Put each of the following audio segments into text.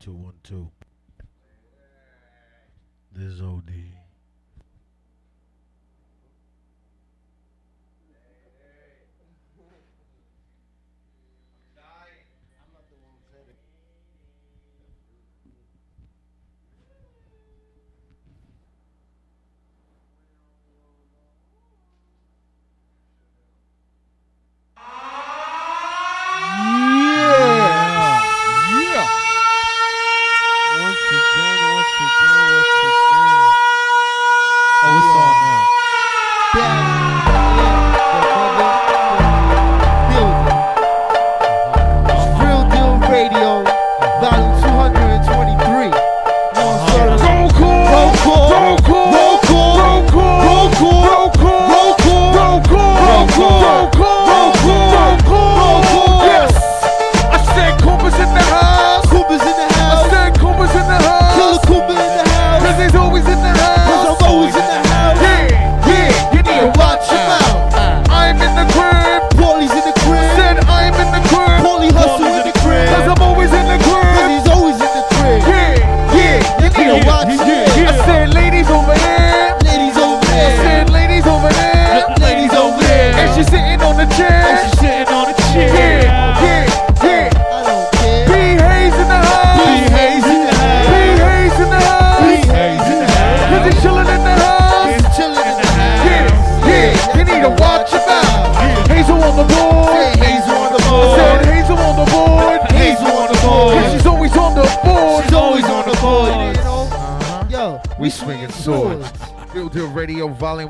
two, one, two. This is OD.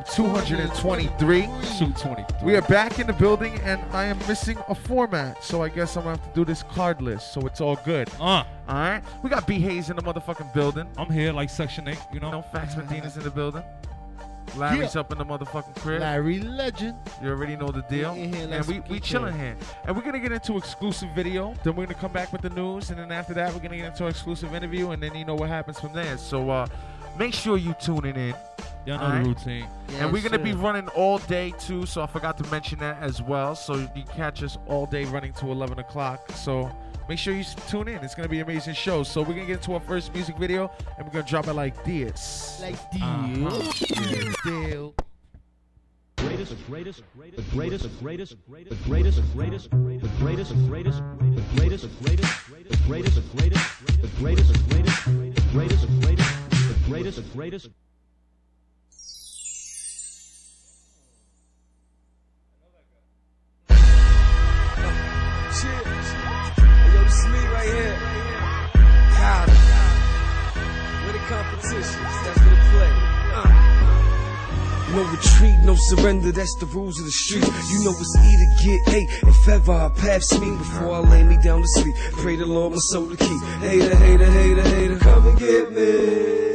Volume 223. 223. We are back in the building and I am missing a format. So I guess I'm gonna have to do this cardless. So it's all good. Uh, Alright? We got B Hayes in the motherfucking building. I'm here like Section 8, you know? No Fax Medina's in the building. Larry's up in the motherfucking crib. Larry Legend. You already know the deal. We in here, and we, we chilling there. here. And we're gonna get into exclusive video. Then we're gonna come back with the news. And then after that, we're gonna get into exclusive interview. And then you know what happens from there. So uh make sure you tuning in. Y'all know Alright. the routine. and we're gonna be running all day too. So I forgot to mention that as well. So you catch us all day running to 11 o'clock. So make sure you tune in. It's gonna be an amazing show. So we're gonna get into our first music video. And we're gonna drop it like this. Like this. Uh-huh. Deal. greatest, the greatest, the greatest, the greatest, the greatest, the greatest, the greatest, the greatest, the greatest, the greatest, the greatest, the greatest, the greatest, the greatest, the greatest, the greatest, the greatest, the greatest. Hey, yo, this is me right here. The competition? That's play. Uh. No retreat, no surrender, that's the rules of the street. You know it's either get A if ever our paths meet before I lay me down to sleep. Pray the Lord my soul to keep. Hater, hater, hater, hater, come and get me.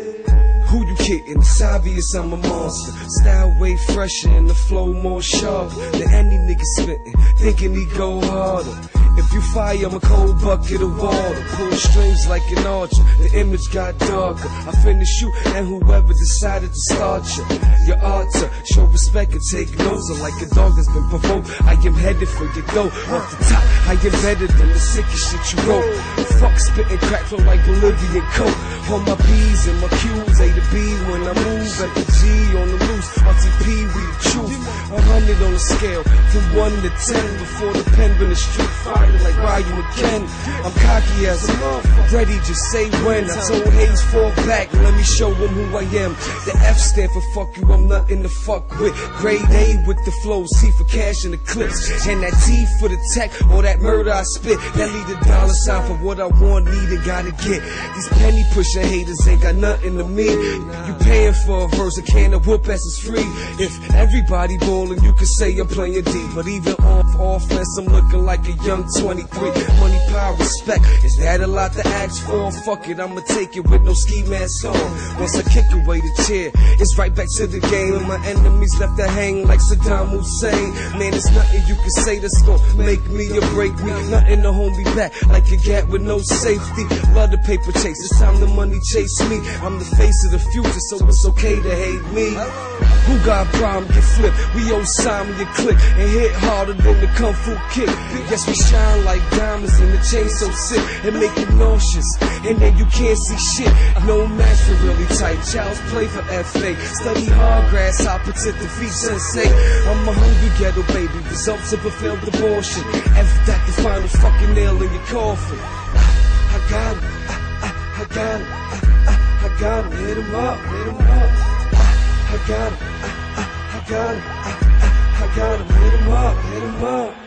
Kidding? It's obvious I'm a monster. Style way fresher and the flow more sharp than any nigga spitting. Thinking he go harder. If you fire, I'm a cold bucket of water. Pull strings like an archer. The image got darker. I finish you and whoever decided to start you. Your to show respect and take notes. I'm like a dog that's been provoked. I am headed for your dough. Off the top, I am better than the sickest shit you wrote. Fuck spitting crack flow like Bolivian coke. On my P's and my Q's, A to B when I move at the G on the loose. RTP, we the truth. A hundred on the scale from one to ten before the pen been a street fighter like and Ken. I'm cocky as a motherfucker, ready just say when. I told Hayes fall back, let me show him who I am. The F stand for fuck you, I'm nothing to fuck with. Grade A with the flows, T for cash and the clips, and that T for the tech or that murder I spit. That lead the dollar sign for what I want, need and gotta get. These penny pushing haters ain't got nothing to me. You paying for a verse, a can of whoop ass is free. If everybody ballin', you can say I'm playing D. But even off offense, I'm looking like a young 23. Money, power, respect. Is that a lot to ask for? Fuck it, I'ma take it with no ski mask on. Once I kick away the chair, it's right back to the game. And my enemies left to hang like Saddam Hussein. Man, it's nothing you can say that's gonna make me or break me. Nothing to hold me back like a gat with no safety. Love the paper chase, it's time the money chase me. I'm the face of the future, so it's okay to hate me. Who got problem, get flipped. We owe Simon your click and hit harder than the Kung Fu kick. Yes, we shine like diamonds and the chain so sick and make you nauseous. And then you can't see shit. No match for really tight. Child's play for FA. Study hard, grasshopper to defeat sensei. I'm a hungry ghetto baby, results of a failed abortion. F that the final fucking nail in your coffin. I got him, I, I, I got him, I, I, I got him. Hit him up, hit him up. I, got him, I, I, I got him, I, I, I got him. Hit him up, hit him up.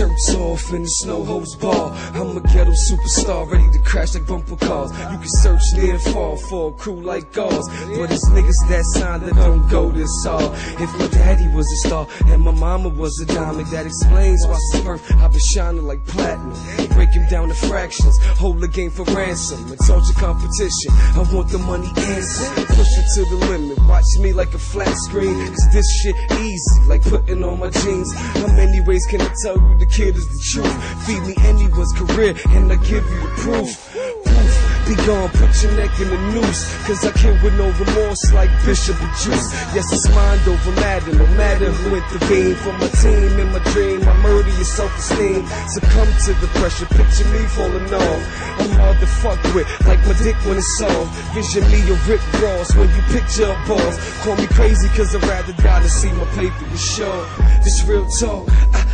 Shirts off in the snow hose ball. I'm a ghetto superstar, ready to crash like bumper cars. You can search near and far for a crew like ours. But it's niggas that sign that don't go this hard. If my daddy was a star and my mama was a diamond, that explains why since birth I've been shining like platinum. Break him down to fractions, hold the game for ransom. It's all your competition. I want the money answer. Push it to the limit. Watch me like a flat screen. Cause this shit easy, like putting on my jeans. How many ways can I tell you the kid is the truth? Feed me anyone's career and I give you the proof. Proof. Be gone, put your neck in the noose. Cause I kill with no remorse like Bishop and Juice. Yes, it's mind over matter. No matter who intervened for my team in my dream. I murder your self esteem. Succumb to the pressure. Picture me falling off. I'm hard to fuck with, like my dick when it's soft. Vision me a Rick Ross when you picture a boss. Call me crazy cause I'd rather die than see my paper to show. This real talk. I,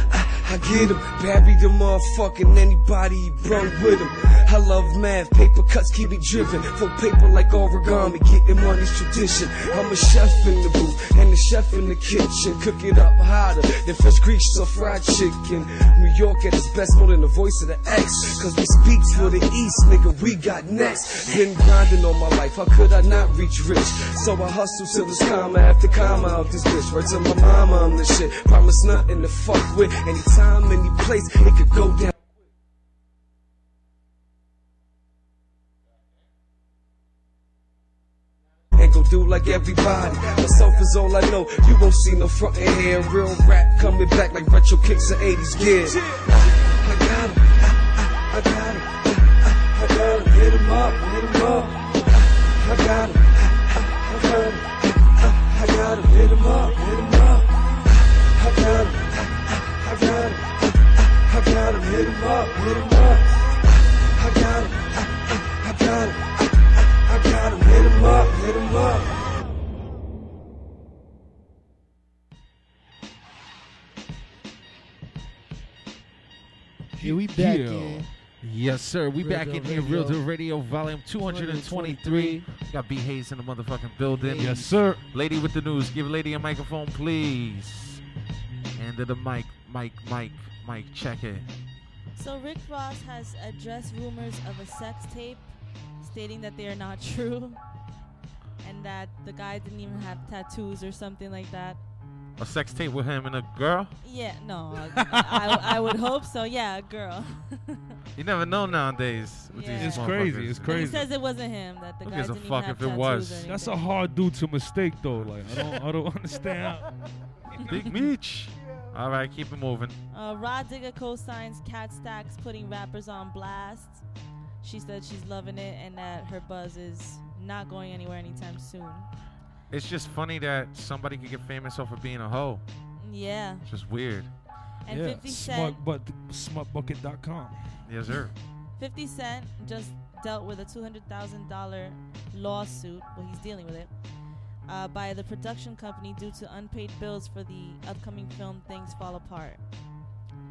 I, get him, bury the motherfucking anybody he brung with him. I love math, paper cuts keep me driven. For paper like origami, getting money's tradition. I'm a chef in the booth and the chef in the kitchen. Cook it up hotter than fresh grease or fried chicken. New York at its best, more than the voice of the X. Cause we speak for the East, nigga, we got next. Been grinding all my life, how could I not reach rich? So I hustle till it's comma after comma out this bitch. Right to my mama, I'm the shit. Promise nothing to fuck with. Anytime, any place, it could go down. and do like everybody. Myself is all I know. You won't see no front here. Real rap coming back like retro kicks and 80s gear. I got him. I, I, I got him. I, I, I got him. Hit him up. Hit him up. I, I got him. I, I, I got him. I, I, I got him. Hit him up. Got him. Hit him up. Hit him up. I got him. I, I, I got him. I, I, I got him. Hit him up. Hit him up. Here we back Yeah. in. Yes, sir. We Real back Deal in here, Real Deal Radio, volume 223. Got B Hayes in the motherfucking building. Yes, sir. Lady with the news. Give lady a microphone, please. And to the mic, mic, mic, mic. Check it. So Rick Ross has addressed rumors of a sex tape, stating that they are not true, and that the guy didn't even have tattoos or something like that. A sex tape with him and a girl. Yeah, no, I, I, I would hope so. Yeah, a girl. You never know nowadays. With Yeah. these It's crazy. motherfuckers. It's He says it wasn't him. That the Who guy gives a didn't even fuck have if it was? That's a hard dude to mistake though. Like I don't, I don't understand. Big Meech. All right, keep it moving. Uh, Rah Digga co-signs Kat Stacks putting rappers on blast. She said she's loving it and that her buzz is not going anywhere anytime soon. It's just funny that somebody could get famous off of being a hoe. Yeah, It's just weird. and yeah. 50 Cent, Smart, but smartbucket.com. Yes, sir. 50 Cent just dealt with a $200,000 lawsuit. Well, he's dealing with it. Uh, by the production company due to unpaid bills for the upcoming film Things Fall Apart.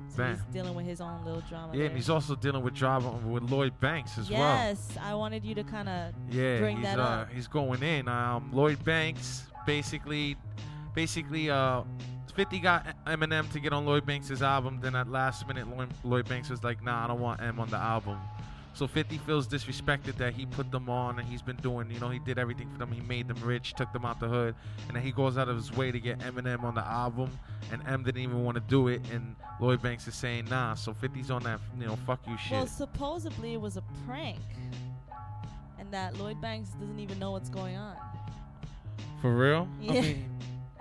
So Damn. he's dealing with his own little drama. Yeah, there. and he's also dealing with drama with Lloyd Banks as well. yes, I wanted you to kind of Yeah, bring he's that uh, up. he's going in. Um, Lloyd Banks basically, basically, uh, 50 got Eminem to get on Lloyd Banks' album. Then at last minute, Lloyd, Lloyd Banks was like, "Nah, I don't want M on the album." So 50 feels disrespected that he put them on and he's been doing, you know, he did everything for them. He made them rich, took them out the hood, and then he goes out of his way to get Eminem on the album, and M didn't even want to do it, and Lloyd Banks is saying, "Nah." So 50's on that, you know, fuck you shit. Well, supposedly it was a prank, and that Lloyd Banks doesn't even know what's going on. for real? Yeah. I mean,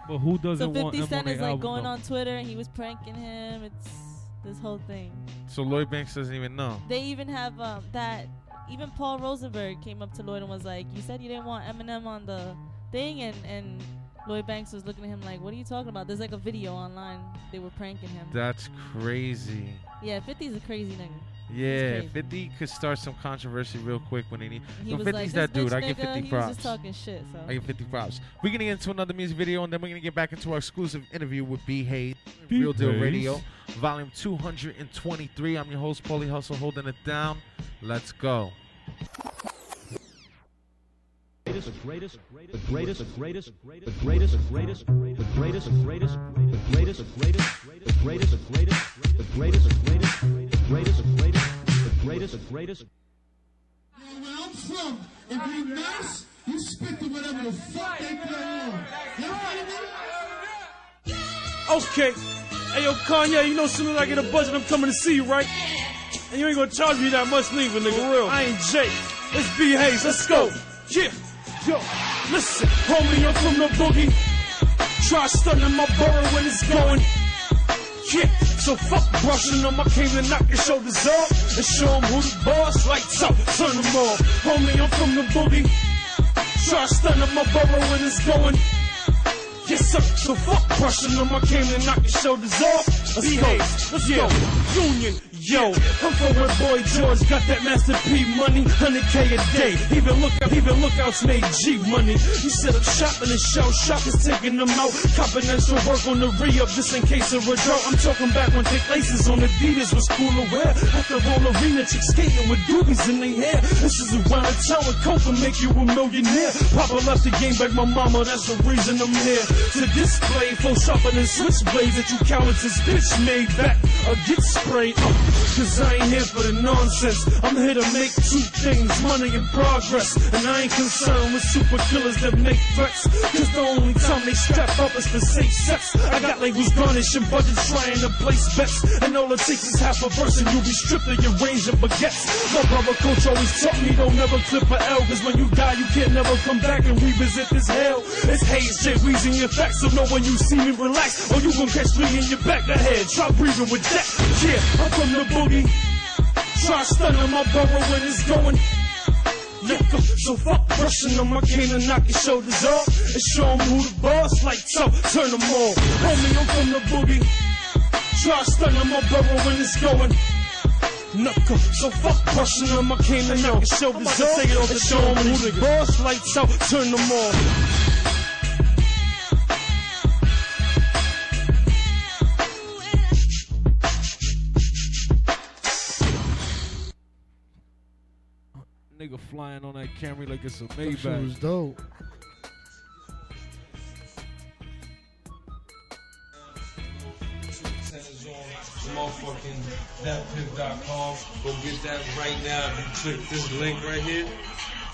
but who doesn't so want 50 Cent Cent on is like album, going though? on Twitter and he was pranking him. It's this whole thing. So Lloyd Banks doesn't even know. They even have um, that. Even Paul Rosenberg came up to Lloyd and was like, "You said you didn't want Eminem on the thing, and and Lloyd Banks was looking at him like, "What are you talking about?" There's like a video online. They were pranking him. That's crazy. yeah, 50's a crazy nigga. Yeah, 50 could start some controversy real quick when he need. He Yo, was 50's like, that dude. bitch I give nigga, 50 he props. was just talking shit. So I give 50 props. We're gonna get into another music video and then we're gonna get back into our exclusive interview with B Hayes, B. Real Deal Radio, volume 223. I'm your host, Paulie Hustle, holding it down. Let's go. the greatest, the greatest, the greatest, the greatest, the greatest, the greatest, the greatest, the greatest, the greatest, the greatest, the greatest, the greatest, the greatest, the greatest, the greatest, the greatest, the greatest. Where I'm from, if you nice, you spit to whatever the fuck they put on. You feel me? Okay. Hey, yo, Kanye, you know, soon as I get a budget, I'm coming to see you, right? And you ain't gonna charge me that much leaving, nigga. Real. I ain't Jake. Let's be Hayes. Let's go. Yeah. Yo, listen, homie, I'm from the boogie. Try stunning my borough when it's going. Yeah, so fuck brushing them. I came to knock your shoulders off and show 'em who the boss. Lights out, turn them off. Homie, I'm from the boogie. Try stunning my borough when it's going. Yes, sir. So fuck brushing them. I came to knock your shoulders off. Let's go. Let's go. Union. Yo, I'm from where Boy George got that Master P money, 100k a day. Even look even lookouts made G money. You set up shop and the shell shop is taking them out. Confidential work on the re-up just in case of a drought. I'm talking back when thick laces on Adidas was cool to wear. The whole arena, chicks skating with doobies in their hair. This is around the town with coke will make you a millionaire. Papa left the game back my mama, that's the reason I'm here. To display full sharper than switchblades that you cowards this bitch made back or get sprayed. Uh, Cause I ain't here for the nonsense. I'm here to make two things, money and progress. And I ain't concerned with super killers that make threats. Cause the only time they strap up is for safe sex. I got labels garnishing budgets trying to place bets. And all it takes is half a verse and you'll be stripped of your range of baguettes. My brother coach always taught me don't never clip a L. Cause when you die, you can't never come back and revisit this hell. It's Hayes, shit, Weezy, your facts. So know when you see me relax, or you gon' catch me in your back of head. Try breathing with that. Yeah, I'm from the boogie. Try stunning my borough when it's going. Nigga, so fuck brushing them. I came to knock your shoulders off and show 'em who the boss. Like tough, turn them off. Homie, I'm from the boogie. Try stunning my borough when it's going. Knuckle, so fuck brushing them. I came to knock your shoulders off and show 'em who the boss. Lights out, turn them off. Nigga flying on that Camry like it's a That shit was Maybach. dope. Centers on motherfucking thatpiff.com. Go get that right now. If you click this link right here.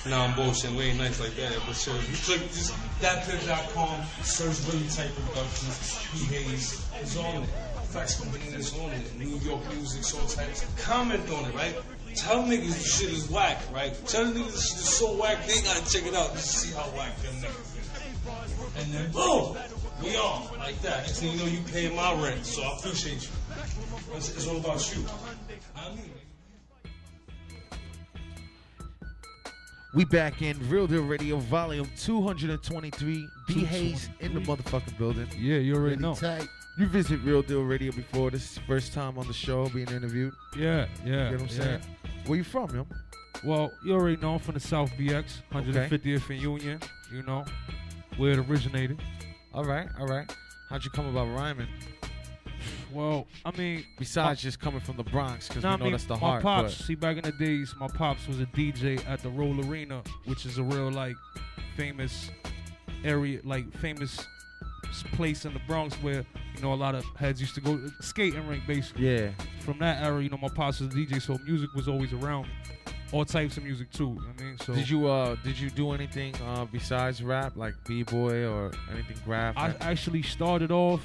Nah, I'm bullshitting. We ain't nice like that. But sure, if you click this thatpiff.com, search Willie Type Productions, B. Hayes is on it. Facts Company is on it. New York Music, all types. Comment on it, right? Tell niggas this shit is whack, right? Tell niggas this shit is so whack, they gotta check it out just to see how whack them niggas is. And then boom, we on like that. Next thing you know, you paying my rent, so I appreciate you. It's, it's all about you. I mean, We back in Real Deal Radio, volume 223. B. Hayes in the motherfucking building. Yeah, you already Really know. tight. You visit Real Deal Radio before. This is your first time on the show being interviewed. Yeah, yeah. You know what I'm yeah. saying? Where you from, yo? Well, you already know I'm from the South BX, 150th and Union. You know where it originated. All right, all right. How'd you come about rhyming? Well, I mean, Besides just coming from the Bronx, because Nah, we I know mean, that's the my heart. pops. but- See, back in the days, my pops was a DJ at the Roll Arena, which is a real like famous area, like famous place in the Bronx where you know a lot of heads used to go skating rink. Basically, yeah. from that era, you know, my pops was a DJ, so music was always around. me. All types of music too. you know what I mean, so Did you uh did you do anything uh besides rap like b boy or anything graph? I actually started off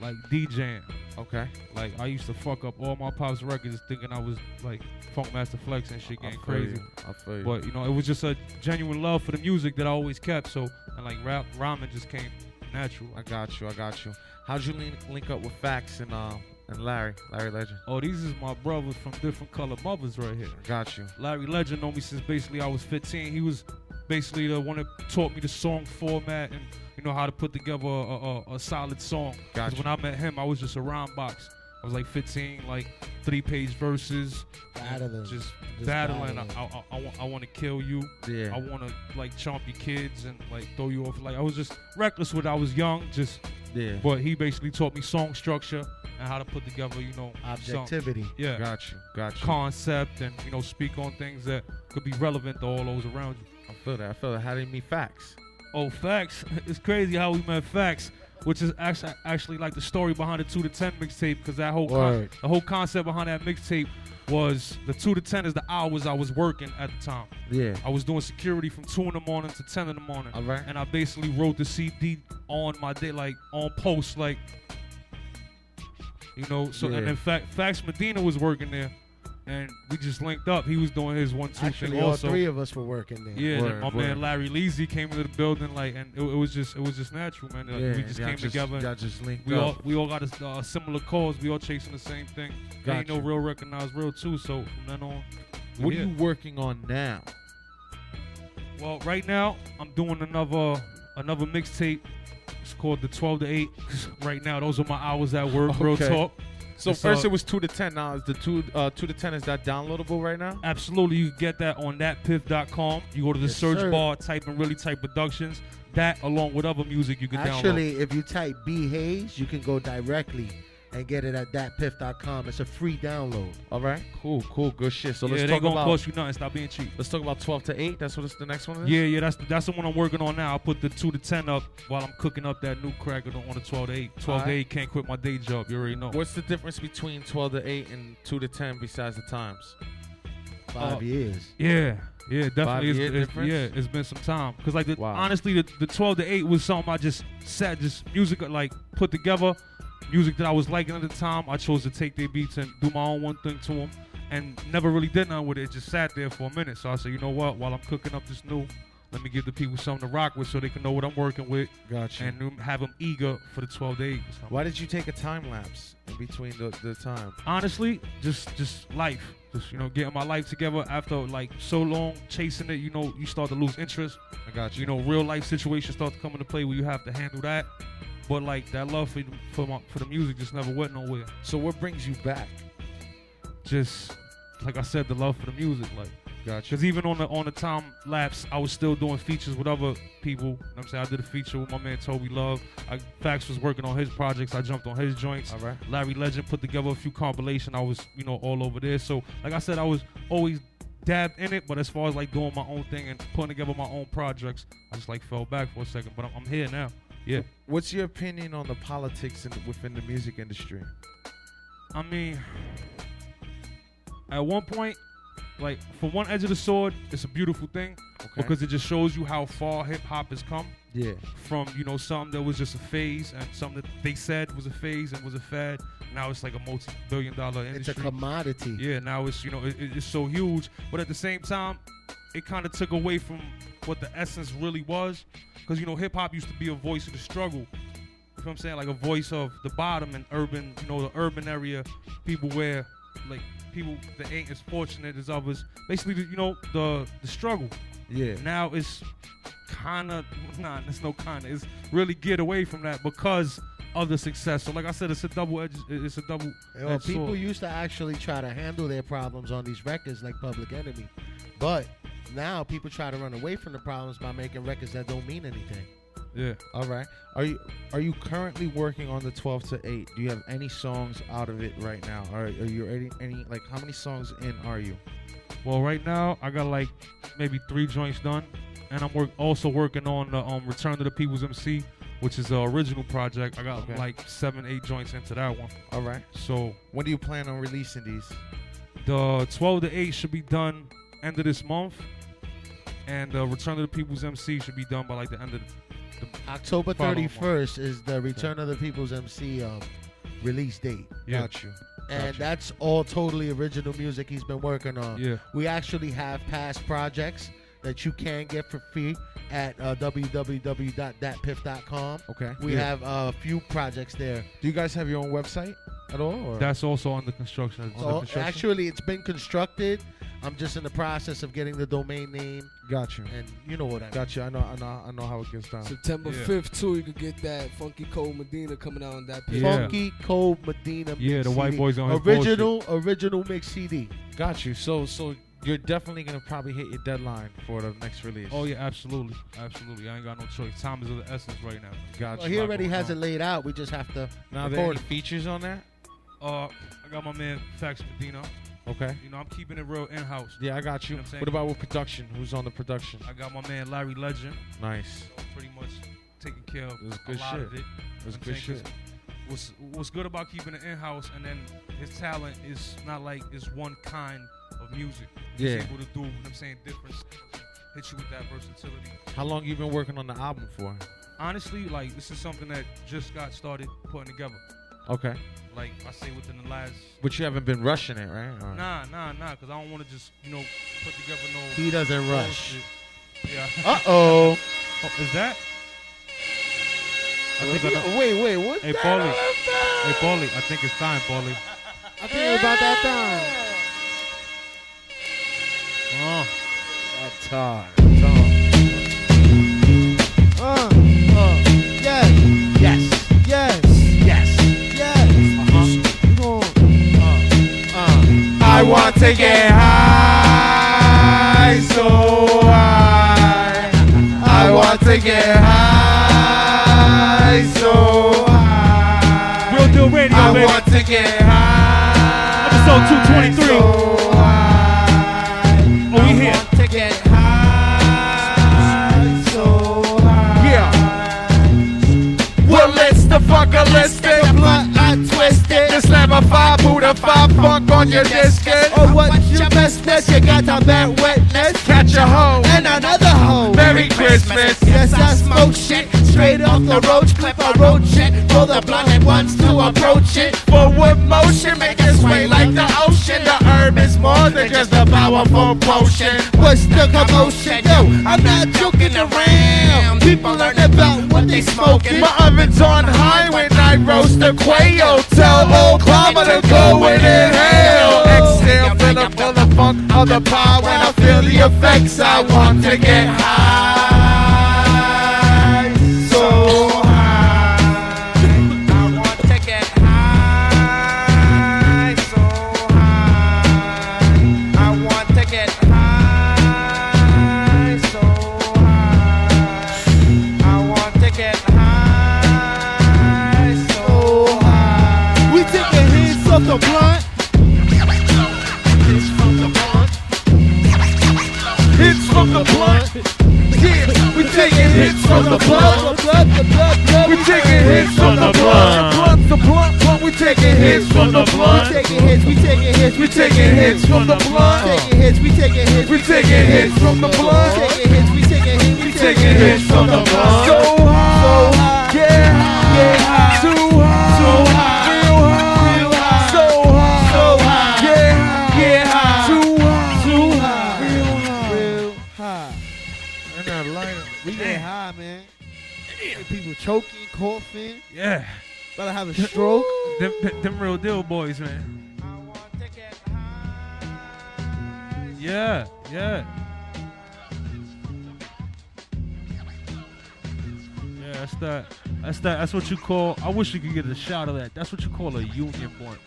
like DJing. okay. Like I used to fuck up all my pops records, thinking I was like Funk Master Flex and shit, getting crazy. you. I feel you. But you know, it was just a genuine love for the music that I always kept. So and like rap, rhyming just came natural. I got you. I got you. How'd you link, link up with Fax and uh and Larry, Larry Legend? Oh, these is my brothers from different color mothers right here. Got you. Larry Legend know me since basically I was 15. He was basically the one that taught me the song format and you know how to put together a, a, a- solid song. Gotcha. when I met him, I was just a rhyme box. Was like 15, like three page verses, Battling. just, Just battling. battling. I, I, I, want, I want to kill you. Yeah. I want to like chomp your kids and like throw you off. Like I was just reckless when I was young. Just yeah. but he basically taught me song structure and how to put together, you know, Objectivity. yeah, Got you. Got you. concept and you know speak on things that could be relevant to all those around you. I feel that. I feel that. How did you meet facts? Oh, facts! It's crazy how we met facts, which is actually actually like the story behind the two to ten mixtape because that whole con- the whole concept behind that mixtape was the two to ten is the hours I was working at the time. Yeah. I was doing security from two in the morning to ten in the morning. All right. And I basically wrote the CD on my day, like on post, like you know. So Yeah. and in fact, Fax Medina was working there, and we just linked up. He was doing his one two Actually, thing all also. three of us were working there. yeah, Word, my word. man Larry Leasy came into the building, like, and it, it was just it was just natural, man. Like, yeah. we just y'all came together. Y'all just linked we up. all we all got a uh, similar cause. We all chasing the same thing. Ain't no real recognized real too. So from then on, we what are you working on now? Well, right now I'm doing another another mixtape. It's called the 12 to 8. Right now, those are my hours at work. Real talk. So It's, first it was two to ten. Now is the two uh, two to ten is that downloadable right now? Absolutely, you can get that on thatpiff.com. You go to the Yes, search sir. bar, type in really type productions. That along with other music you can download. Actually, if you type B Hayes, you can go directly and get it at thatpiff.com. It's a free download. All right. Cool. Cool. Good shit. So yeah, let's talk gonna about cost you nothing. Stop being cheap. let's talk about twelve to eight. That's what it's, the next one is. Yeah, yeah, that's that's the one I'm working on now. I put the two to ten up while I'm cooking up that new cracker on the 12 to 8. 12 to Alright. 8 can't quit my day job. You already know. What's the difference between twelve to eight and two to ten besides the times? Five Uh, years. Yeah, yeah, definitely. It's, it's, difference? yeah, it's been some time. Cause like the, Wow. honestly, the, the twelve to eight was something I just sat, just music like put together, music that I was liking at the time. I chose to take their beats and do my own one thing to them, and never really did nothing with it. It just sat there for a minute. So I said, you know what? While I'm cooking up this new, let me give the people something to rock with, so they can know what I'm working with, Gotcha. and have them eager for the twelve days. Why did you take a time lapse in between the, the time? honestly, just just life. Just you know, getting my life together after like so long chasing it. You know, you start to lose interest. I got you know, real life situations start to come into play where you have to handle that. But like that love for for my, for the music just never went nowhere. So what brings you back? Just like I said, the love for the music, like Gotcha. because even on the on the time lapse, I was still doing features with other people. You know what I'm saying I did a feature with my man Toby Love. I, Fax was working on his projects. I jumped on his joints. All right. Larry Legend put together a few compilation. I was, you know, all over there. So, like I said, I was always dabbed in it, but as far as like doing my own thing and putting together my own projects, I just like fell back for a second. But I'm, I'm here now. Yeah. What's your opinion on the politics in, within the music industry? I mean, at one point, like for one edge of the sword, it's a beautiful thing Okay. because it just shows you how far hip hop has come. yeah. from you know something that was just a phase and something that they said was a phase and was a fad. Now it's like a multi-billion dollar industry. It's a commodity. yeah, now it's you know it, it- it's so huge, but at the same time, it kind of took away from what the essence really was, because you know hip hop used to be a voice of the struggle. You know what I'm saying? Like a voice of the bottom and urban, you know, the urban area, people where like people that ain't as fortunate as others. Basically, the, you know, the the struggle. Yeah. Now it's kind of nah, there's no kind of. It's really get away from that because of the success. So like I said, it's a double edge. It's a double. You know, people sword. used to actually try to handle their problems on these records like Public Enemy, but now people try to run away from the problems by making records that don't mean anything. Yeah. All right. Are you are you currently working on the 12 to 8? Do you have any songs out of it right now? Are, are you any, any like how many songs in are you? Well, right now I got like maybe three joints done, and I'm work also working on the um Return to the People's MC, which is the original project. I got Okay. like seven, eight joints into that one. All right. So When do you plan on releasing these? the 12 to 8 should be done end of this month, and the Return of the People's MC should be done by like the end of the October Following 31st is the Return of the People's MC um, release date. yeah. Got you. And Gotcha. that's all totally original music he's been working on. Yeah. We actually have past projects that you can get for free at uh, www.thatpiff.com. Okay. We Yeah. have a few projects there. Do you guys have your own website at all? Or? That's also under construction. Under So construction. actually, it's been constructed. I'm just in the process of getting the domain name, Got you. and you know what I mean. Got you. I know. I know. I know how it gets down. September Yeah. 5th, too, you could get that Funky Cold Medina coming out on that page. Yeah. Funky Cold Medina. Yeah, mix the white CD. boys on his original original mix CD. Got you. So so you're definitely gonna probably hit your deadline for the next release. Oh yeah, absolutely, absolutely. I ain't got no choice. Time is of the essence right now. Got Well, you. he already has on. it laid out. We just have to. Now are there any record. features on there? Uh, I got my man Fax Medina. Okay. You know, I'm keeping it real in house. Yeah, I got you. You know what what about with production? Who's on the production? I got my man Larry Legend. Nice. So pretty much taking care of a good lot shit. of it. That's good shit. What's what's good about keeping it in house and then his talent is not like it's one kind of music. He's Yeah. able to do, you know what I'm saying, different hit you with that versatility. How long you been working on the album for? Honestly, like this is something that just got started putting together. Okay. Like I say within the last But you haven't been rushing it, right? Or- Nah, nah, nah, because I don't want to just, you know, put together no. He doesn't rush. bullshit. Yeah. Uh oh. Oh, is that? I think I know. Wait, wait, what? Hey, Paulie. Hey, Paulie, I think it's time, Paulie. I think it was about that time. Oh, That time. Uh, uh, yes, yes, yes, I want to get high, so high. I want to get high, so high. Real Deal Radio, I baby. want to get high. Episode 223. So high. Oh, we here. I want to get high, so high. Yeah. Well, let's the fucker, let's get Blunt, I twisted. Just slam a five, Buddha five, funk on your discus. Oh, what's your best bet? You got a bad wetness. Catch a hoe. And another hoe. Merry Christmas. Yes, I smoke shit straight off the roach clip. I road shit. Roll the blunt and wants to approach it. Forward motion, make it sway like the ocean. The herb is more than just a powerful potion. What's the commotion? Yo, I'm not joking around. People learn about what they smoking. My oven's on high when I roast the quail. Tell old Palmer to go and inhale. Exhale, feel the, feel the funk of the pie. When I feel the effects, I want to get high. From the blood, the blood, blood. We taking hits from the. Blunt, the blunt, blunt. We taking hits from the We blunt. taking hits, we taking hits, We taking hits from the blunt. taking hits, we taking hits, We taking hits from the taking hits, we taking hits, we Taking hits from the blunt. Choking, coughing, yeah. about to have a stroke. Them, them, them real deal boys, man. Yeah, yeah. Yeah, that's that. That's that. That's what you call. I wish you could get a shot of that. That's what you call a union blunt.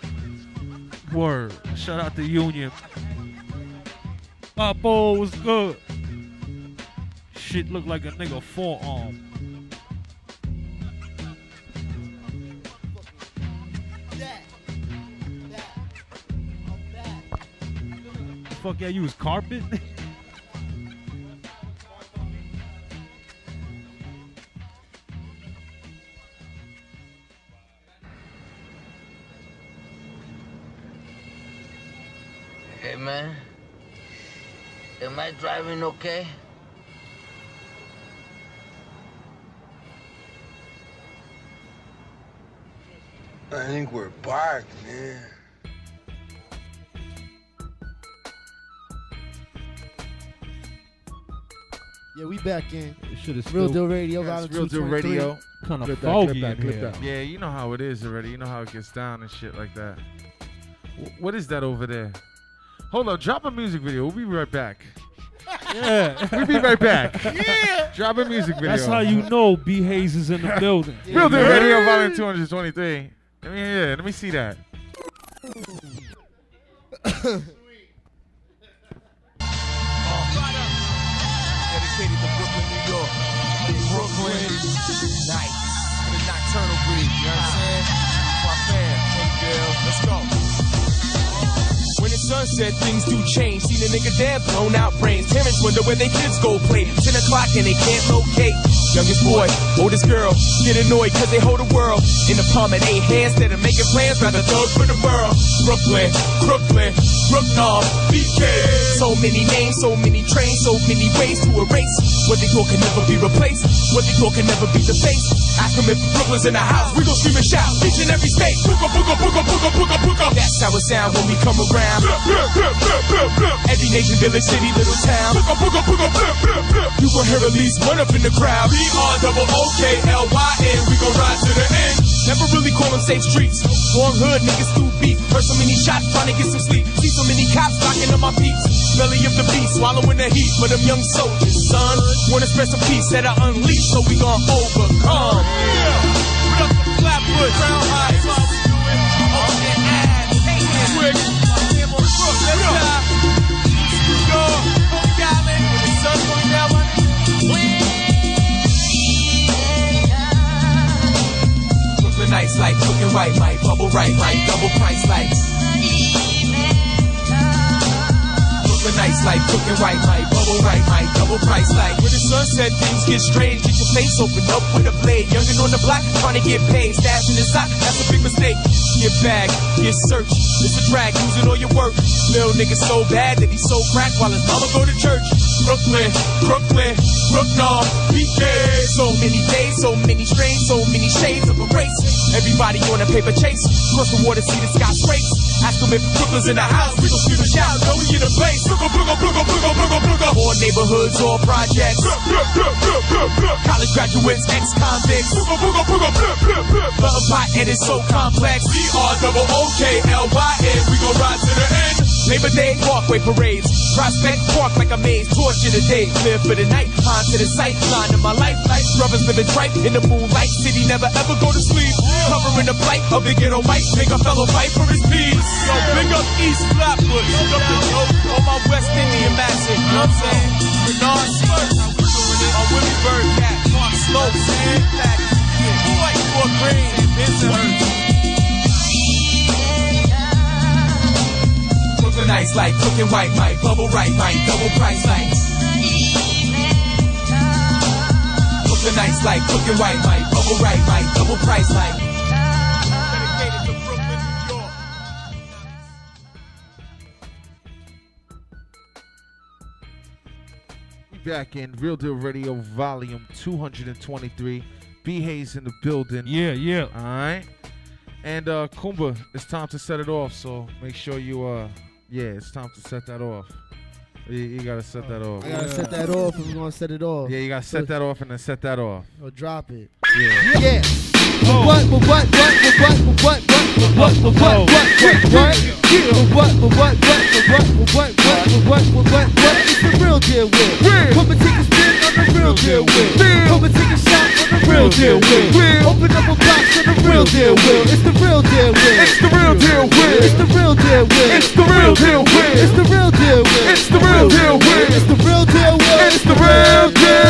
Word. Shout out to Union. Papo was good. Shit look like a nigga forearm. Fuck yeah, you was carpet? Hey man, am I driving okay? I think we're parked, man. Yeah, we back in. Shit is Real Deal Radio, That's Volume Real Deal 223. Radio. kind of Clip that, foggy clip that, in clip here. that. Yeah, you know how it is already. You know how it gets down and shit like that. Wh- What is that over there? Hold up, drop a music video. We'll be right back. Yeah. we'll be right back. Yeah. Drop a music video. That's how you know B Hayes is in the building. Real Deal Radio Volume 223. Let me yeah, let me see that. Brooklyn, nice. The nocturnal breed, you know what I'm saying? My fam, let's go. Sunset, things do change. Seen a nigga dead, blown out brains. Parents wonder where their kids go play. 10 o'clock and they can't locate. Youngest boy, oldest girl, get annoyed cause they hold the world in the palm of their hands. Instead of making plans, rather thug for the world. Brooklyn, Brooklyn, Brooklyn, BK. So many names, so many trains, so many ways to erase. What they thought can never be replaced. What they thought can never be defaced. Ask them if Brooklyn's in the house. We gon' scream and shout. Each and every state. Booga, booga, booga, booga, booga, booga. That's how it sound when we come around. Every nation, village, city, little town. You gon' hear at least one up in the crowd. B-R-double-O-K-L-Y-N. We gon' ride to the end. Never really call them safe streets. Wrong hood, niggas do beef. Heard so many shots, trying to get some sleep. See so many cops knocking on my peeps. Belly of the beast, swallowing the heat for them young soldiers, son. Wanna spread some peace that I unleash, so we gon' overcome. Up the flatbush, round high, that's how we do it. On their ass, hey, quick. Nights like cooking might bubble right, right, double price. Brooklyn nights like cooking might bubble right, double price like. When the sunset, things get strange. Get your face open up with a blade. Youngin' on the block, trying to get paid. Stash in the sock, that's a big mistake. Get bagged, get searched. It's a drag, losing all your work. Little nigga so bad that he so crack while his mama go to church. Brooklyn, Brooklyn, Brooklyn, BK. So many days, so many strains, so many shades of a race. Everybody on a paper chase. Cross the water, see the sky scrapes. Ask them if Brooklyn's in the house. We gon' scream and shout, know we in the place. Brooklyn, Brooklyn, Brooklyn, Brooklyn, Brooklyn, Brooklyn. All neighborhoods, all projects. College graduates, ex-convicts. Brooklyn, Brooklyn, Brooklyn, blip, blip. Love pot and it's so complex. B-R-double-O-K-L-Y-N. We gon' ride to the end. Labor Day, Parkway parades. Prospect Park like a maze. Torture the day, live for the night. On to the sight line of my life. Life brothers living tripe in the moonlight. City never ever go to sleep. Covering the plight of the ghetto white. Make a fellow fight for his peace. Yo, big up East Flatbush. Big up the dope. My West Indian massive. You know what I'm saying? Bernard Spurs. My Willie Bird cat. Mark Slow. Sam Pack. Boy, Fort Greene. Bensonhurst. Brooklyn nights like cooking white, might bubble right, might double price like. Brooklyn nights like cooking white, might bubble right, might double price like. Dedicated to Brooklyn, New York. We back in Real Deal Radio Volume 223. B Hayes in the building. Yeah, yeah. All right. And uh Kumba, it's time to set it off. So make sure you uh yeah, it's time to set that off. You, you gotta set that off. I gotta set that off if we're gonna set it off. Yeah, you gotta set that off and then set that off. Or drop it. Yeah. Yeah. But what, but what, what, but what, but what, but what, but what, what, what, what, yeah. But what, but what, what, but what, but what, what, but what, but what, what, it's the real deal with. Come and take real deal with. Open up a box on the real deal with. It's the real deal with. It's the real deal with. It's the real deal with. It's the real deal with. It's the real deal with. It's the real deal with. It's the real deal with. It's the real deal.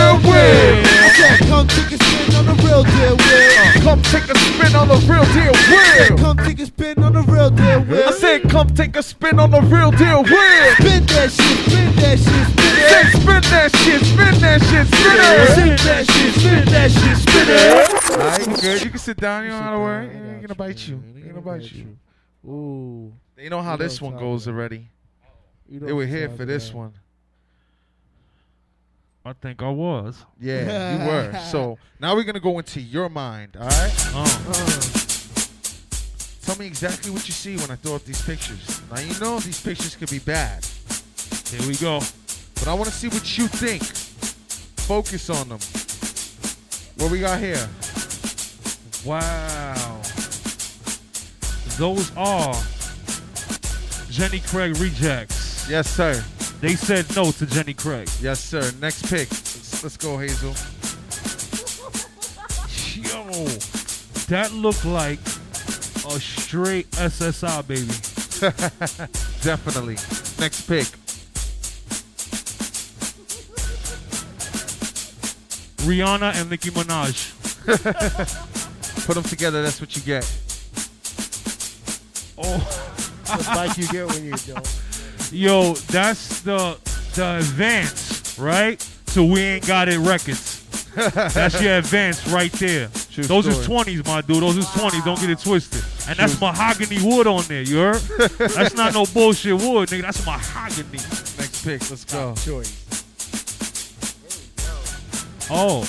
I said, come take a spin on the real deal with. Come take a spin on the real deal wheel. Come take a spin on the real deal with. I said, come take a spin on the real deal wheel. Spin that shit, spin that shit, spin spin that shit, spin that shit, spin Spin it. that shit, spin that shit, spin it. Alright, you good. You can sit down. You know how to work. Ain't gonna bite you. Ain't gonna bite you. Ooh. You know how You this one goes talking already. You They were here for talking this one. I think I was. Yeah, you were. So now we're gonna go into your mind. All right. Uh, Tell me exactly what you see when I throw up these pictures. Now you know these pictures could be bad, here we go. But I want to see what you think. Focus on them. What we got here? Wow. Those are Jenny Craig rejects. Yes, sir. They said no to Jenny Craig. Yes, sir. Next pick. Let's, let's go, Hazel. Yo, that looked like a straight SSI baby. Definitely. Next pick. Rihanna and Nicki Minaj. Put them together. That's what you get. Oh, Just like you get when you don't. yo, that's the the advance, right? So we ain't got it records. That's your advance right there. True Those is 20s, my dude. Those is 20s. Don't get it twisted. And that's mahogany wood on there, you heard? that's not no bullshit wood, nigga. That's mahogany. Next pick. Let's go. Choice. Oh,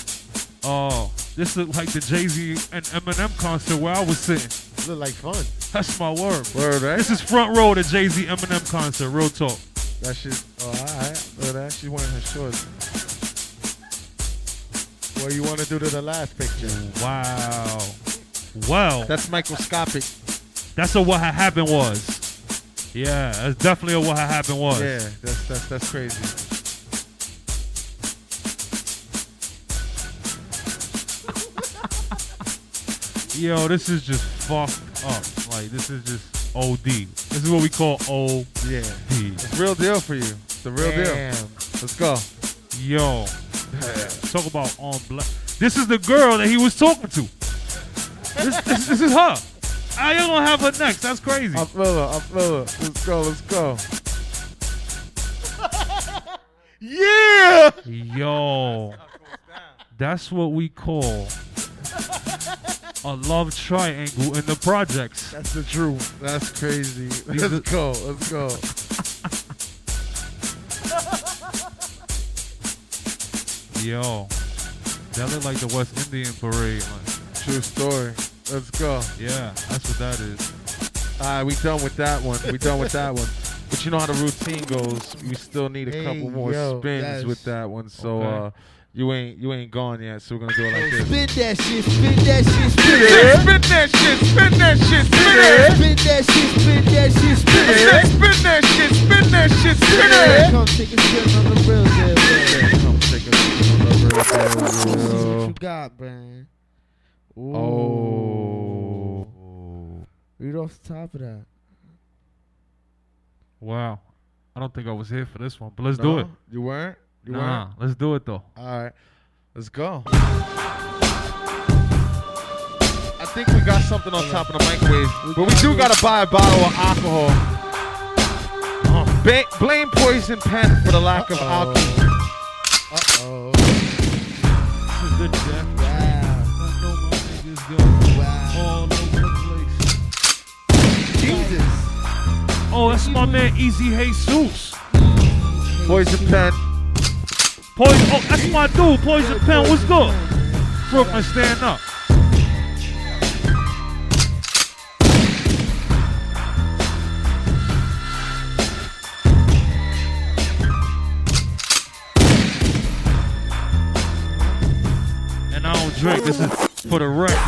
oh, this look like the Jay Z and Eminem concert where I was sitting. Look like fun. That's my word. Word, right? This is front row to Jay Z Eminem concert. Real talk. That shit. Oh, all right. Look at that. She's wearing her shorts. What you want to do to the last picture? Wow. Well, That's microscopic. that's what what happened was. Yeah, that's definitely what happened was. Yeah, that's that's that's crazy. Yo, this is just fucked up. Like this is just OD. This is what we call OD. Yeah, it's real deal for you. It's the real Damn. deal. Let's go. Yo, talk about on black. This is the girl that he was talking to. This, this, this is her. I ain't gonna have her next. That's crazy. I feel her. I feel it. Let's go. Let's go. yeah. Yo, that's what we call a love triangle in the projects. That's the truth. That's crazy. Let's go. Let's go. Yo, that look like the West Indian parade. Man. True story. Let's go. Yeah, that's what that is. All right, we done with that one. We done with that one. But you know how the routine goes. We still need a Hey, couple more yo, spins with that one. So Okay. uh, you ain't you ain't gone yet. So we're gonna do it like this. Spin that shit, spin that shit, spin Spin it. that shit, spin that shit, spin Spin it. that shit, spin that shit, spin it. spin that shit, spin that shit, spin it. Come take a spin on the real deal, man. Come take a spin on the real Let's what you got, man. Ooh. Oh. Read off the top of that. Wow. I don't think I was here for this one, but let's No? do it. You weren't? You Nah, let's do it though. All right. Let's go. I think we got something on top of the microwave, but we do gotta buy a bottle of alcohol. Uh, ba- blame Poison Pen for the lack of alcohol. Uh-oh. This is good, Jack. Wow. I know my niggas go Wow. all over the place. Jesus. Oh, that's my man Easy Jesus. Poison Pen. Poison. Oh, that's my dude. Poison Pen. What's good? Brooklyn, stand up. And I don't drink. This is for the record.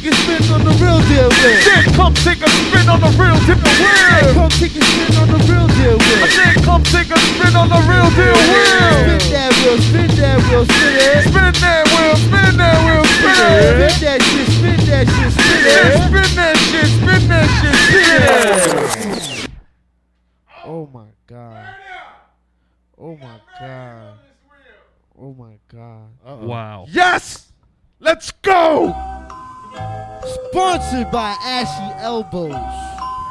Take a spin on the real deal, man. Then come take a spin on the real deal wheel. Come take a spin on the real deal, man. Then come take a spin on the real deal wheel. Spin that wheel, spin that wheel, spin it. Spin that wheel, spin that wheel, spin it. Spin that shit, spin that shit, spin it. spin that shit, spin that shit, spin it. Oh my god. Oh my god. Oh my god. Uh-oh. Wow. Yes! Let's go! Sponsored by Ashy Elbows.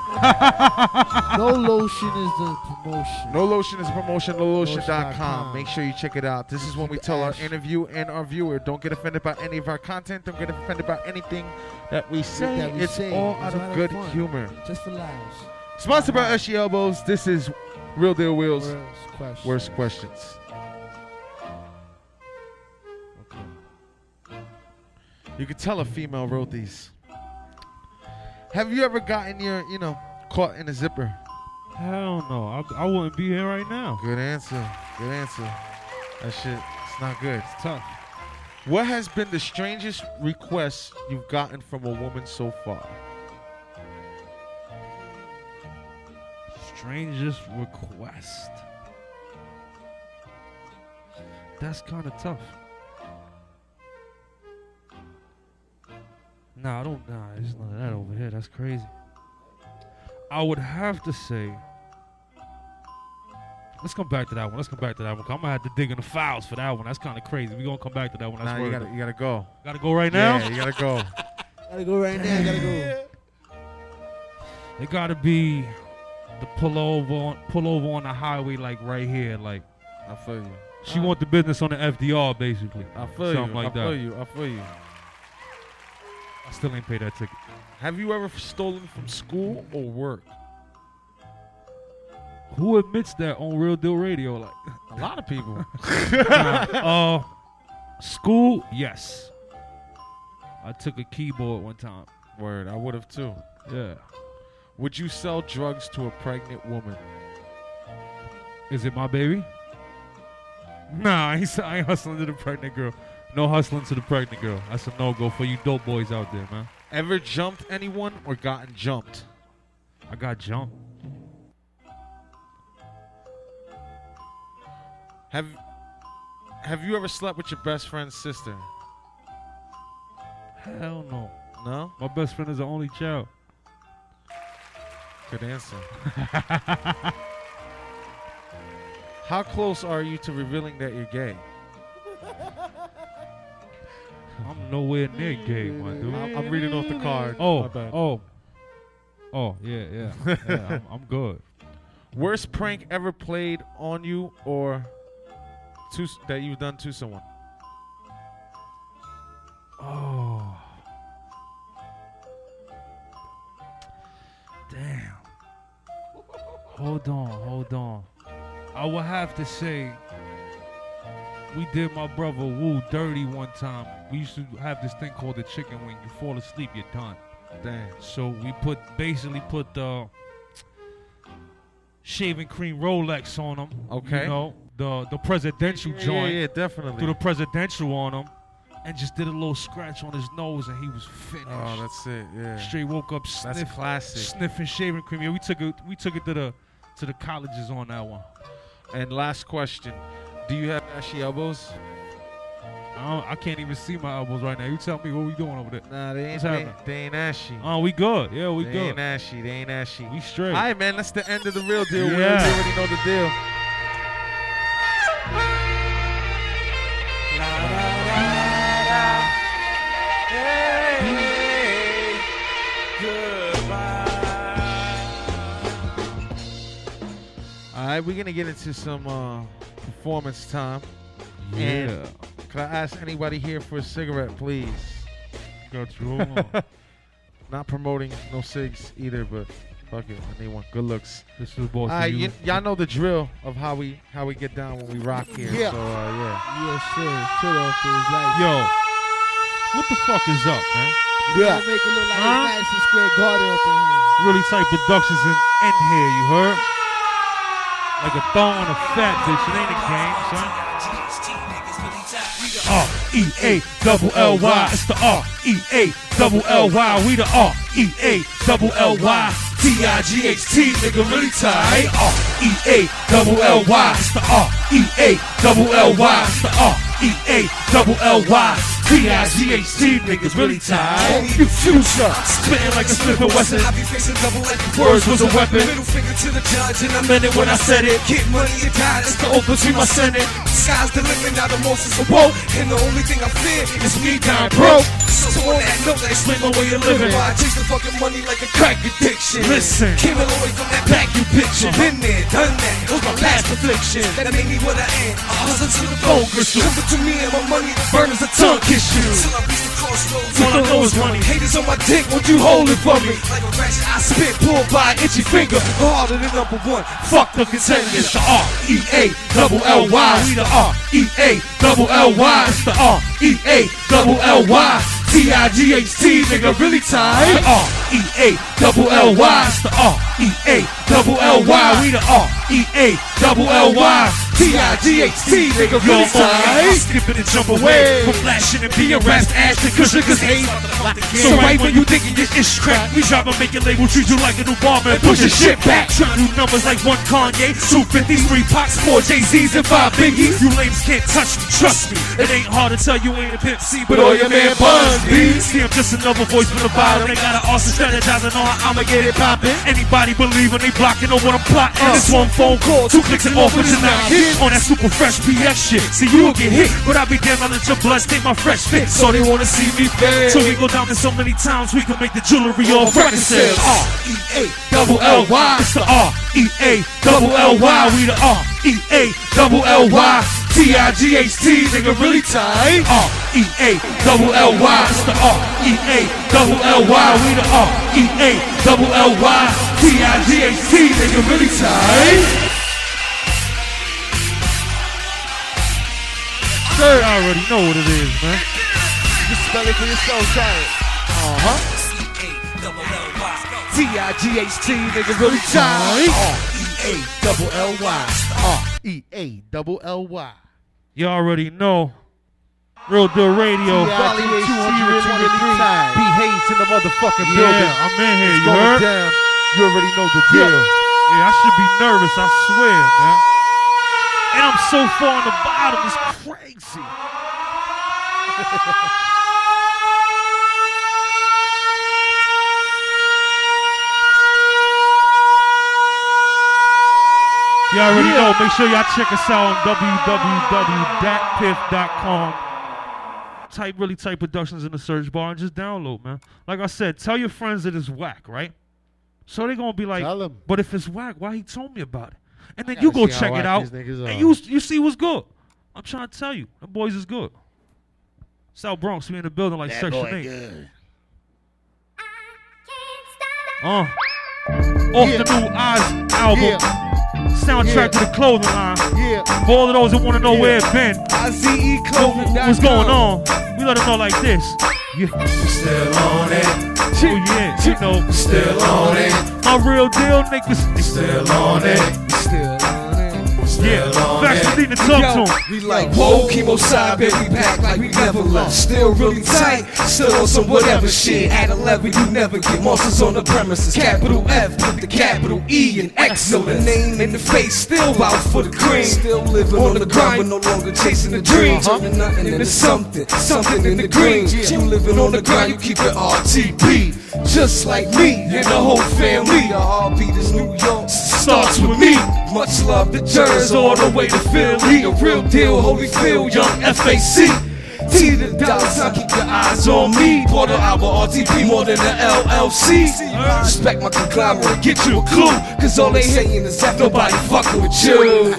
no lotion is the promotion. No Lotion is a promotion, Lotion.com. nolotion.com. Make sure you check it out. This is when we tell our interview and our viewer don't get offended by any of our content. Don't get offended by anything that we say. that we it's say. all It's out of good fun. humor. Just for laughs. Sponsored by Ashy Elbows. This is Real Deal Wheels. Worst question. Worst questions. You could tell a female wrote these. Have you ever gotten your, you know, caught in a zipper? Hell no. I, I wouldn't be here right now. Good answer. Good answer. That shit, it's not good. It's tough. What has been the strangest request you've gotten from a woman so far? Strangest request. That's kind of tough. Nah, I don't. Nah, there's none of that over here. That's crazy. I would have to say. Let's come back to that one. Let's come back to that one. I'm gonna have to dig in the files for that one. That's kind of crazy. We are gonna come back to that one. That's Nah, you gotta, you gotta go. Gotta go right now. Yeah, you gotta go. Gotta go right now. Gotta go. It gotta be the pull over on pull over on the highway like right here. Like I feel you. she want the business on the FDR basically. I feel Something you. like I feel you. I feel you. I still ain't paid that ticket. Have you ever stolen from school or work? Who admits that on Real Deal Radio? Like A lot of people. uh school, yes. I took a keyboard one time. Word, I would have too. Yeah. Would you sell drugs to a pregnant woman? Is it my baby? Nah, I ain't, I ain't hustling to the pregnant girl. No hustling to the pregnant girl. That's a no go for you dope boys out there, man. Ever jumped anyone or gotten jumped? I got jumped. Have Have you ever slept with your best friend's sister? Hell no. No. My best friend is the only child. Good answer. How close are you to revealing that you're gay? I'm nowhere near gay, my dude. I'm, I'm reading off the card. Oh, My bad. oh, oh, yeah, yeah, yeah. I'm, I'm good. Worst prank ever played on you or to s- that you've done to someone? Oh, damn. Hold on, hold on. I will have to say we did my brother Woo dirty one time. We used to have this thing called the chicken wing. You fall asleep, you're done. Damn. So we put basically put the shaving cream Rolex on him. Okay. You know the the presidential Yeah, joint. yeah, definitely. Threw the presidential on him, and just did a little scratch on his nose, and he was finished. Oh, that's it. Yeah. Straight woke up That's sniff, classic. sniffing shaving cream. Yeah, we took it. We took it to the to the colleges on that one. And last question: Do you have ashy elbows? I, I can't even see my elbows right now. You tell me what we doing over there. Nah, they ain't. They, they ain't ashy. Oh, we good. Yeah, we they good. ain't ashy. They ain't ashy. We straight. All right, man. That's the end of the real deal. Yeah. You already know the deal. Right, we're gonna get into some uh, performance time. Yeah. And can I ask anybody here for a cigarette, please? Got you. Not promoting no cigs either, but fuck it, I need one. Good looks. this is boss. All right, you. y- y'all know the drill of how we how we get down when we rock here. Yeah. So uh, yeah. Yes, sir. Shut off those lights. Yo, what the fuck is up, man? Yeah. Make it look like Huh? Madison Square Garden up in here. Really tight productions in, in here, you heard? Like a thong on a fat bitch. It ain't a game, son. R E A double L Y. It's the R E A double L Y. We the R E A double L Y. T I G H T, nigga, really tight. R E A double L Y. It's the R E A double L Y. It's the R E A double L Y. T I G H T, niggas really tight. You future, spitting like a Smith and Wesson. I be facing double edged Words was a weapon. Middle finger to the judge, and I meant it when I said it. Get money or die, that's the open between my senate. Sky's the limit, now the emotions are woke. And the only thing I fear is me down broke. So on that note, I explain my way of living. Why I chase the fucking money like a crack addiction. Listen. Came a long way from that back you picture. Uh-huh. Been there, done that. It was my last affliction. That made me what I am. I hustle to the gristle. Come between me and my money, the burn is a tongue kiss you. Till I reach crossroads. All I know is money. Haters on my dick, won't you hold it for me? Like a ratchet, I spit, pulled by an itchy finger. Harder than number one. Fuck the contenders. The R E A double L Y. We the R E A double L Y. It's the R E A double L Y. T I G H T, nigga, really tight. R E A double L Y. It's the R E A double L Y. We the R E A double L Y. T I G H T. Nigga, really tight. Skipping and jump away from flashing and being rasped ass to cushion cause hate. So right when you thinking your ish crap, we drop and make your label treat you like a new bomber and push your shit back. To do numbers like one Kanye, two 50s, three Pops, four Jay-Z's, and five Biggies. You lames can't touch me, trust me. It ain't hard to tell you ain't a Pimp C, but all your man buns be. See, I'm just another voice from the bottom. They got an awesome strategizing on how I'ma get it poppin'. Anybody believe believing they blocking on what I'm plotting? Uh. This one phone call, two clicks and off with your not hit. On that super fresh PX shit. See, you'll get hit, but I'll be damn, I let your blood take my fresh fit. So they wanna see me fail. Till we go down in so many times, we can make the jewelry all record sales. R E A double L Y. It's the R E A double L Y. We the R E A double L Y. T I G H T, nigga, really tight. R E A double L Y. It's the R E A double L Y. We the R E A double L Y. T I G H T, nigga, really tight. Sir, I already know what it is, man. Just spell it for yourself, try it. Uh-huh. T-I-G-H-T, nigga, really tight. R-E-A double L-Y. R-E-A double L-Y. You already know. Real Deal Radio. Valley 223. B Hayes in the motherfucking Yeah, building. I'm in here, It's you heard? down. You already know the deal. Yeah, I should be nervous, I swear, man. And I'm so far on the bottom, it's crazy. You already know. Make sure y'all check us out on www.datpiff.com. Type really type productions in the search bar and just download, man. Like I said, tell your friends that it's whack, right? So they're gonna be like, but if it's whack, why he told me about it? And then you go check it out, and you you see what's good. I'm trying to tell you, the boys is good. South Bronx, we in the building like That Section boy 8. good. Uh, off the new Oz album, soundtrack to the clothing line. Yeah. For all of those that want to know where it been, I-Z-E clothing. what's going on, we let them know like this. Yeah. Still on it. Oh yeah, you know. Still on it. My real deal niggas. Still on it. Still on it. Yeah, facts we need to talk to 'em. We like whoa, chemo side, baby, back like we never left. Still really tight, still on some whatever shit. At 11, you never get monsters on the premises. Capital F with the capital E and X. Know the name in the face, still out for the cream. Still living on the grind, but no longer chasing the dream. Uh-huh. Turning nothing into something, something in the green. You living on the grind, you keep it RTP. Just like me and the whole family. The heartbeat is New York, starts with me. Much love to Jersey, all the way to Philly. The real deal, Holy Holyfield, young FAC. The keep your eyes on me. Porter Albert RTP more than the LLC. Respect my conglomerate, get you a clue. Cause all they saying is that nobody fucking with you.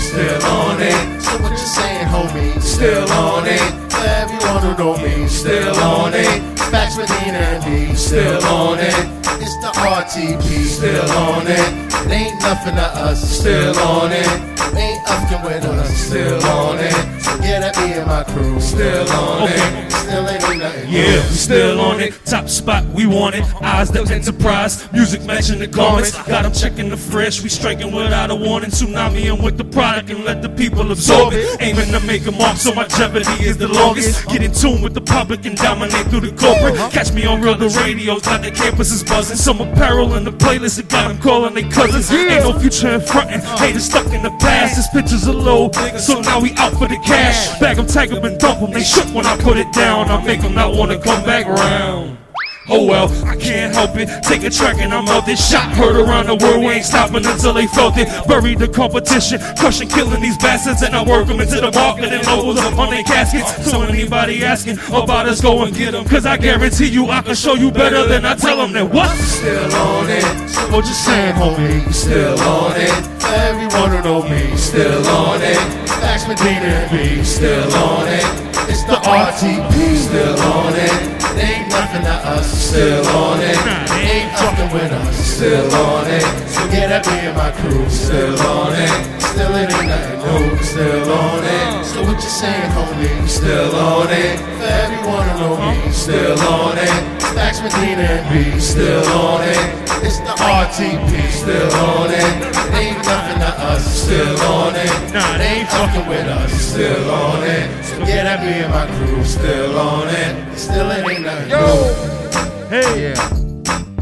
Still on it, So what you saying, homie? still on it, For everyone who know me. still on it, Facts Medina and B. still on it, It's the RTP. still on it, It ain't nothing to us. still on it, Ain't upping with us. still on it, Yeah, that me and my crew. still on it. Still ain't nothing. Yeah, we still on it. Top spot, we want it. Eyes the enterprise. Music matching the garments. Got them checking the fresh. We striking without a warning. Tsunami and with the product and let the people absorb it. Aiming to make a mark, so my jeopardy is the longest. Get in tune with the public and dominate through the corporate. Catch me on real the radios, like the campus is buzzing. Some apparel in the playlist that got them calling they cousins. Ain't no future in frontin'. Haters stuck in the past. This picture's a low, so now we out for the cash. Bag 'em, tag 'em, and dump 'em. They shook when I put it down. I make 'em not wanna come back round. Oh well, I can't help it. Take a track and I'm out this shot. Heard around the world, we ain't stopping until they felt it. Bury the competition, crushing, killing these bastards, and I work them into the market and logos up on their caskets. So anybody asking about us, go and get them. Cause I guarantee you, I can show you better than I tell them that what? Still on it, what you saying, homie? still on it, everyone who know me. still on it, Facts Medina and B. still on it, It's the RTP. still on it, Ain't nothing to us, still on it. Ain't fucking with us, still on it. So get up me and my crew, still on it. Still it ain't nothing new, still on it. So what you saying, homie? Still on it. For everyone who know me, still on it. Facts Medina and B, still on it. It's the RTP, still on it. Ain't nothing to us, still on it. Nah, ain't fucking with us, still on it. So get at me and my crew, still on it. Still it ain't nothing new. Hey, Yeah.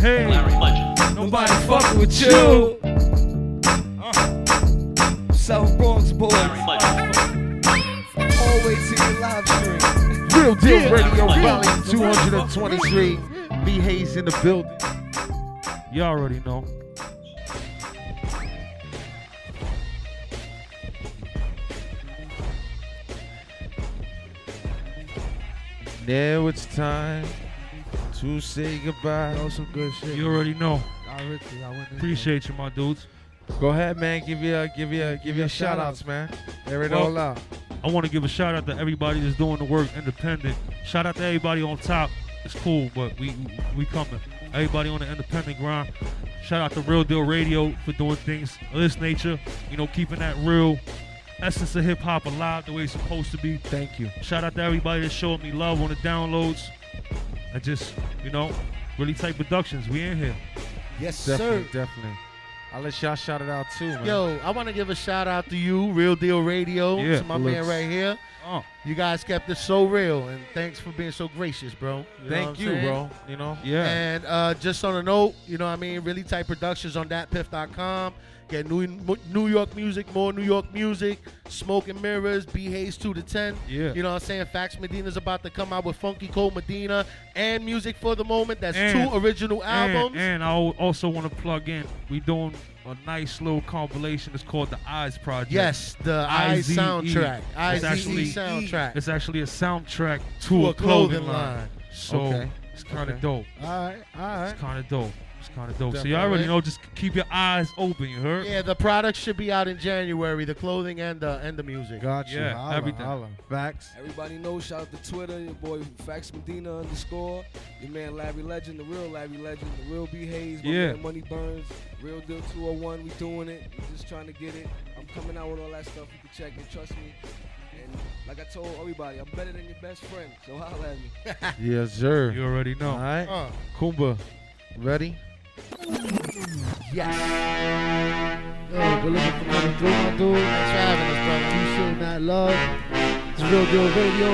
hey, nobody fuck with you. Uh. South Bronx boys. Always to your live stream. Real Deal Radio, volume 223. B Hayes in the building. You already know. Now it's time to say goodbye. That was some good shit. You already know. I went to- I went in Appreciate you, my dudes. Go ahead, man. Give you a give you a give you a shout outs, man. Air it Well, all out. I want to give a shout out to everybody that's doing the work independent. Shout out to everybody on top. It's cool, but we we coming. Everybody on the independent grind. Shout out to Real Deal Radio for doing things of this nature. You know, keeping that real essence of hip hop alive the way it's supposed to be. Thank you. Shout out to everybody that's showing me love on the downloads. I just, you know, really tight productions. We in here. Yes, Definitely, sir. definitely. I'll let y'all shout it out too, man. Yo, I want to give a shout out to you, Real Deal Radio, Yeah, to my man looks- right here. Oh, You guys kept it so real, and thanks for being so gracious, bro. You Thank you, saying? bro. You know? yeah. And uh, just on a note, you know what I mean, really tight productions on thatpiff.com. New, New York music, more New York music, Smoke and Mirrors, B Hayes 2 to 10. Yeah. You know what I'm saying? Fax Medina's about to come out with Funky Cold Medina and Music for the Moment. That's And- two original albums. And, and I also want to plug in. We doing a nice little compilation. It's called the Eyes Project. yes, the IZE. soundtrack. Actually- soundtrack. It's actually a soundtrack to, To a clothing, line. So Okay. it's kind of Okay. dope. all right, all right. It's kind of dope. It's kind of dope. So Definitely. you already know. Just keep your eyes open. You heard? Yeah, the product should be out in January. The clothing and the and the music. Gotcha. Yeah, Holla, everything. holla. Facts. Everybody knows, shout out to Twitter, your boy Fax Medina underscore, your man Larry Legend, the real Larry Legend, the real B Hayes, my Yeah. man Money Burns, Real Deal 201, we doing it, we just trying to get it. I'm coming out with all that stuff, you can check it, trust me. And like I told everybody, I'm better than your best friend, so holla at me. Yes, sir. You already know. All right. Uh, Kumba. Ready? Yes. Yo, good looking for coming through, my dude. Thanks for having us, brother. Showing that love. It's Real Deal Radio.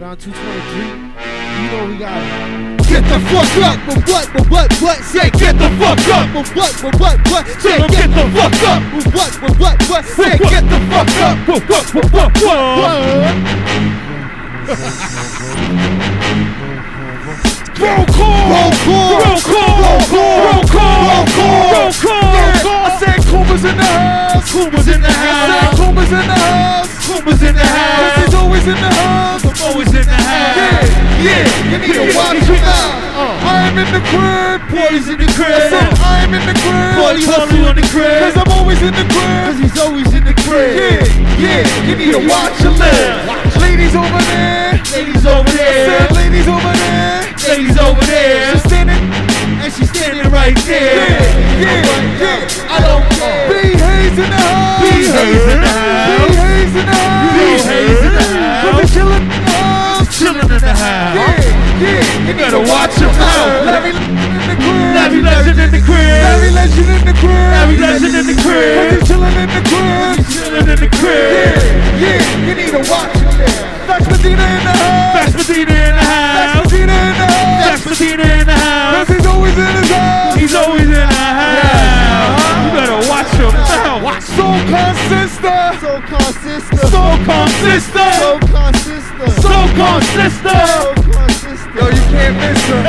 Round 223. You know we got it. Get the fuck up, but what, but what, what? Say get the fuck up, but what, but what, what? Say get the fuck up, but what, but what, what? Say get the fuck up, but what, but what, what, Roll call! Roll call! Roll call! Roll call! Roll call! Roll call! Roll call! I said Kumba's in the house! Kumba's in the I said house. Kumba's in the house! Kumba's in the Cause he's always in the house! I'm Always in the house. Yeah, yeah, you need to watch him out! I'm in the crib! Boys in the crib. I said I'm in the crib! Boy, Tony on the crib. Cause I'm always in the crib! Cause he's always in the crib. Yeah, yeah, you need to watch your left. Ladies over there. Ladies over there. I said ladies over there. Ladies over there. She's standing. And she's standing right Yeah, there. yeah, yeah. I don't care. B Hayes in the house. B Hayes in the house. B Hayes in the house. B Hayes in the house. Chillin' in the house. Chilling in the house. Yeah, yeah. You better watch your mouth. In the crib. Larry Legend in the crib. Larry Legend in the crib. Larry Legend in the crib. Cause he's chillin' in the crib. Chilling in the crib. Yeah, yeah. You need to watch him there. That's Medina in the house. That's Medina in the That's house. Medina in the house. That's Medina in the house. Cause he's always in his house. He's always in the house. You better watch your mouth. So consistent. So consistent. So consistent. So consistent. So consistent. So consistent. Yo, you can't miss her.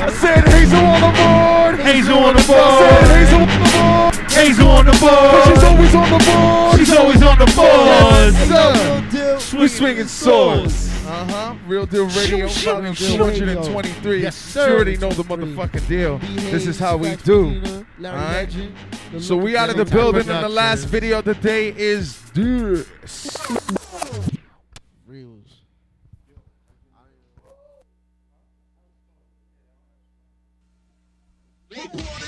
I said Hazel on the board. Hazel on the board. I said. Hazel on the board. Hazel on the But she's always on the board. She's always on the board. Real swinging, swinging swords. Uh huh. Real deal radio, shoot, volume shoot, 223. Yes, sir. You already know the motherfucking deal. This is how we do. All right. So we out of the building, and the last video of the day is this. Real. Reels.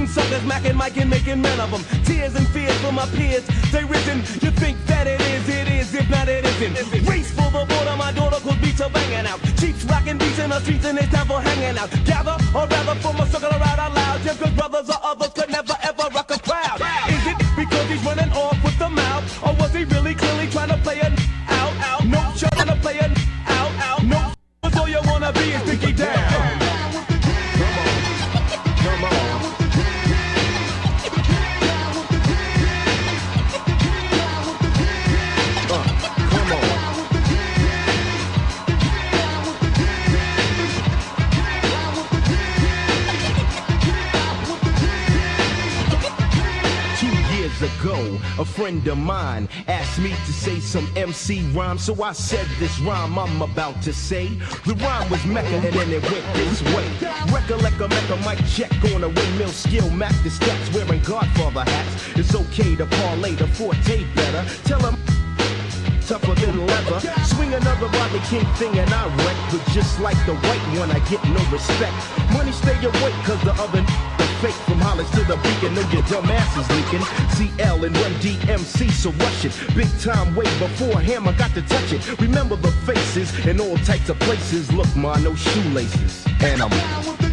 Reels. suckers macking Mike and making men of them. Tears and fears for my peers, they risen. You think that it is, it is, if not it isn't. Race for the border, my daughter cause beats are banging out. Cheeks rocking beats in the streets and it's time for hanging out. Gather, or rather form a circle around out loud. Just cause brothers or others could never ever rock a crowd. Is it because he's running off with the mouth? Or was he really clearly trying to play a out, out? No, trying to play a out, out. No, all you wanna be is Dickie down. A friend of mine asked me to say some MC rhyme, so I said this rhyme I'm about to say. The rhyme was Mecca and then it went this way. Recollect a Mecca mic check on a windmill skill, Mac the steps wearing Godfather hats. It's okay to parlay the forte better. Tell him tougher than leather. Swing another Rodney King thing and I wreck. But just like the white one, I get no respect. Money stay awake, cause the other the fake from Hollis to the beacon. Know your dumb ass is leaking. CL and Run DMC, so rush it. Big time way before Hammer got to touch it. Remember the faces in all types of places. Look, ma, no shoelaces. And I'm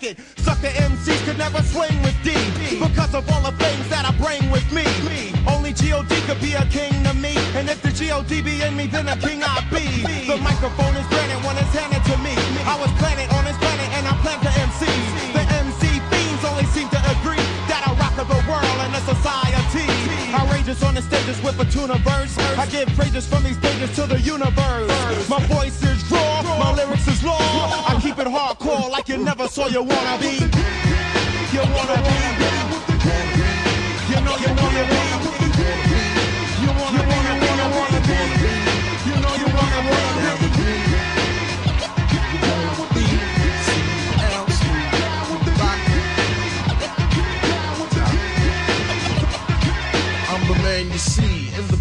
Check. Sucker MCs could never swing with D. Because of all the things that I bring with me. Only G.O.D. could be a king to me. And if the G.O.D. be in me, then a king I be. The microphone is granted when it's handed to me. I was planted on this planet and I plan to MC. The MC fiends only seem to agree that I rock the world and the society. Outrageous on the stages with a tuna verse. I give praises from these stages to the universe. My voice is raw, my lyrics is law. I keep it hardcore like you never saw you wanna be. You wanna be. You know you wanna be. You wanna, wanna, wanna, be. You know you wanna, wanna be. I'm the man you see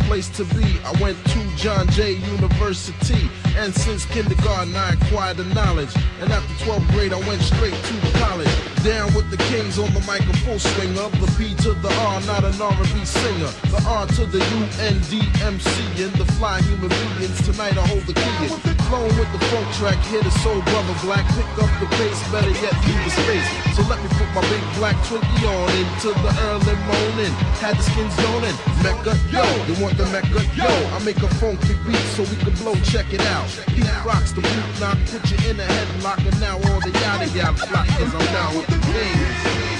place to be. I went to John Jay University, and since kindergarten I acquired the knowledge. And after 12th grade, I went straight to college. Down with the kings on the mic, a full swinger. The P to the R, not an R&B singer. The R to the U N D M C, and the fly human beings. Tonight I hold the key. Flowing with the funk track, hit a soul brother black. Pick up the pace, better yet leave the space. So let me put my big black Twinkie on into the early morning. Had the skins zoning, Mecca, yo. You want the Mecca, yo? I make a funky beat so we can blow. Check it out. He rocks the boot knock, put you in a headlock, and now all the yada yada flock. Cause I'm down with the things.